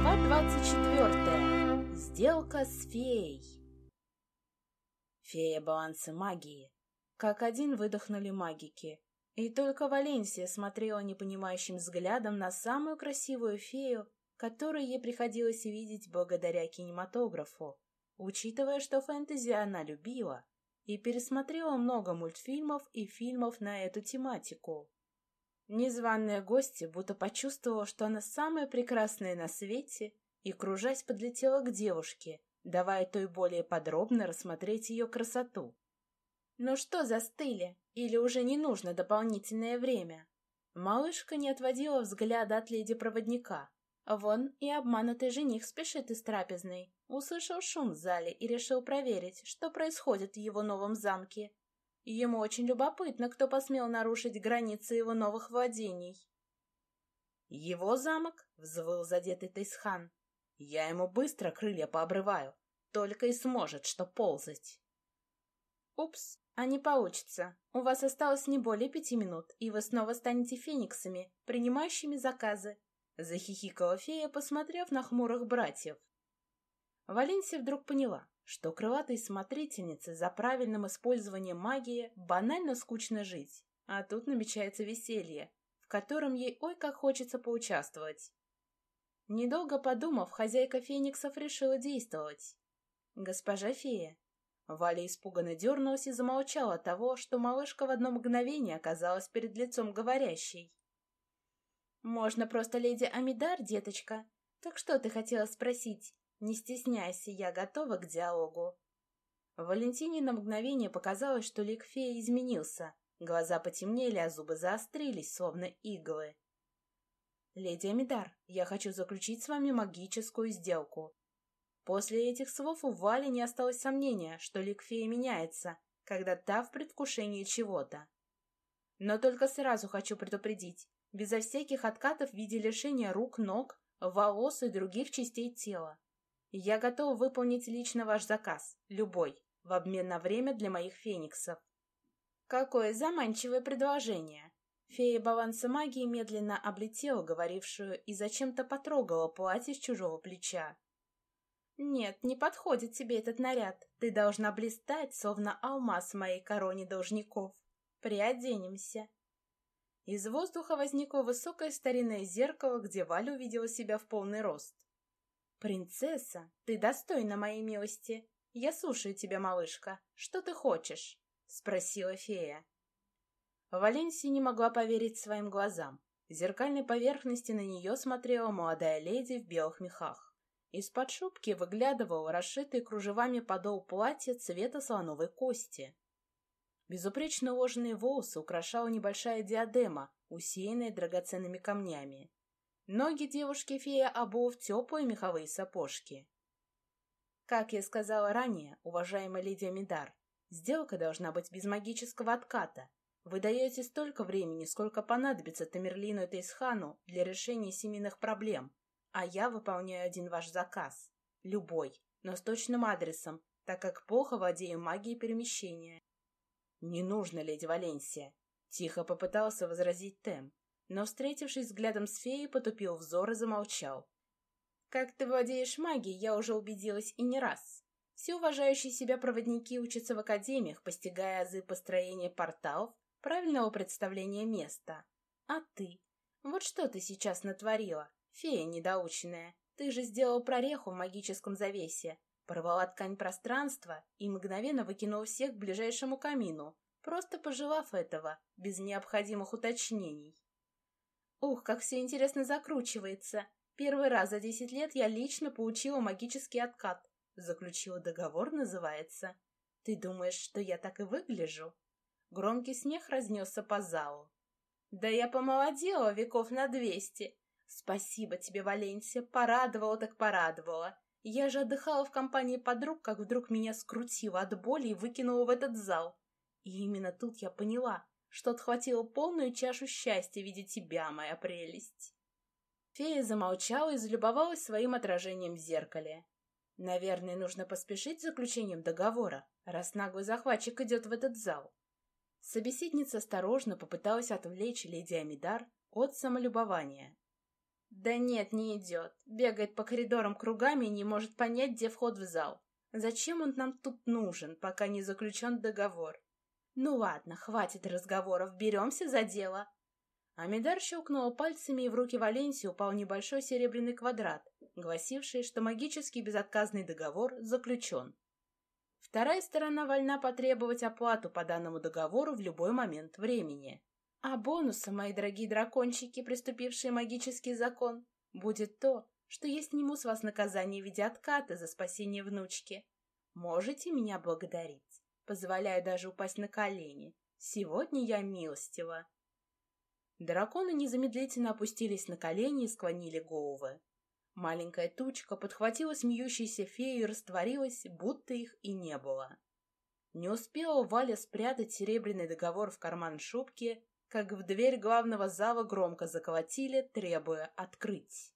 Глава 24. Сделка с феей. Фея баланса магии. Как один выдохнули магики. И только Валенсия смотрела непонимающим взглядом на самую красивую фею, которую ей приходилось видеть благодаря кинематографу, учитывая, что фэнтези она любила, и пересмотрела много мультфильмов и фильмов на эту тематику. Незваная гостья будто почувствовала, что она самая прекрасная на свете, и, кружась, подлетела к девушке, давая той более подробно рассмотреть ее красоту. «Ну что застыли? Или уже не нужно дополнительное время?» Малышка не отводила взгляда от леди-проводника. Вон и обманутый жених спешит из трапезной. Услышал шум в зале и решил проверить, что происходит в его новом замке. Ему очень любопытно, кто посмел нарушить границы его новых владений. «Его замок?» — взвыл задетый Тайсхан. «Я ему быстро крылья пообрываю, только и сможет что ползать». «Упс, а не получится. У вас осталось не более пяти минут, и вы снова станете фениксами, принимающими заказы», — захихикала фея, посмотрев на хмурых братьев. Валенсия вдруг поняла, что крылатой смотрительнице за правильным использованием магии банально скучно жить, а тут намечается веселье, в котором ей ой как хочется поучаствовать. Недолго подумав, хозяйка фениксов решила действовать. «Госпожа фея». Валя испуганно дернулась и замолчала от того, что малышка в одно мгновение оказалась перед лицом говорящей. «Можно просто леди Амидар, деточка. Так что ты хотела спросить?» «Не стесняйся, я готова к диалогу». Валентине на мгновение показалось, что лик феи изменился. Глаза потемнели, а зубы заострились, словно иглы. «Леди Амидар, я хочу заключить с вами магическую сделку». После этих слов у Вали не осталось сомнения, что лик феи меняется, когда та в предвкушении чего-то. Но только сразу хочу предупредить, безо всяких откатов в виде лишения рук, ног, волос и других частей тела. Я готов выполнить лично ваш заказ, любой, в обмен на время для моих фениксов. Какое заманчивое предложение. Фея баланса магии медленно облетела говорившую и зачем-то потрогала платье с чужого плеча. «Нет, не подходит тебе этот наряд. Ты должна блистать, словно алмаз в моей короне должников. Приоденемся». Из воздуха возникло высокое старинное зеркало, где Валя увидела себя в полный рост. «Принцесса, ты достойна моей милости. Я слушаю тебя, малышка. Что ты хочешь?» — спросила фея. Валенсия не могла поверить своим глазам. В зеркальной поверхности на нее смотрела молодая леди в белых мехах. Из-под шубки выглядывал расшитый кружевами подол платья цвета слоновой кости. Безупречно уложенные волосы украшала небольшая диадема, усеянная драгоценными камнями. Ноги девушки-фея обул в теплые меховые сапожки. Как я сказала ранее, уважаемая леди Амидар, сделка должна быть без магического отката. Вы даете столько времени, сколько понадобится Тамерлину и Тейсхану для решения семейных проблем, а я выполняю один ваш заказ. Любой, но с точным адресом, так как плохо владею магией перемещения. «Не нужно, леди Валенсия», — тихо попытался возразить Тем но, встретившись взглядом с феей, потупил взор и замолчал. «Как ты владеешь магией, я уже убедилась и не раз. Все уважающие себя проводники учатся в академиях, постигая азы построения порталов, правильного представления места. А ты? Вот что ты сейчас натворила, фея недоученная? Ты же сделал прореху в магическом завесе, порвала ткань пространства и мгновенно выкинула всех к ближайшему камину, просто пожелав этого, без необходимых уточнений. Ух, как все интересно закручивается. Первый раз за десять лет я лично получила магический откат. Заключила договор, называется. Ты думаешь, что я так и выгляжу? Громкий смех разнесся по залу. Да я помолодела веков на двести. Спасибо тебе, Валенсия, порадовала так порадовала. Я же отдыхала в компании подруг, как вдруг меня скрутило от боли и выкинуло в этот зал. И именно тут я поняла, что отхватила полную чашу счастья видеть тебя, моя прелесть. Фея замолчала и залюбовалась своим отражением в зеркале. Наверное, нужно поспешить с заключением договора, раз наглый захватчик идет в этот зал. Собеседница осторожно попыталась отвлечь леди Амидар от самолюбования. Да нет, не идет. Бегает по коридорам кругами и не может понять, где вход в зал. Зачем он нам тут нужен, пока не заключен договор? Ну ладно, хватит разговоров, беремся за дело. Амидар щелкнул пальцами, и в руки Валенсии упал небольшой серебряный квадрат, гласивший, что магический безотказный договор заключен. Вторая сторона вольна потребовать оплату по данному договору в любой момент времени. А бонусом, мои дорогие дракончики, приступившие магический закон, будет то, что я сниму с вас наказание в виде отката за спасение внучки. Можете меня благодарить. Позволяю даже упасть на колени. Сегодня я милостива. Драконы незамедлительно опустились на колени и склонили головы. Маленькая тучка подхватила смеющуюся фею и растворилась, будто их и не было. Не успела Валя спрятать серебряный договор в карман шубки, как в дверь главного зала громко заколотили, требуя открыть.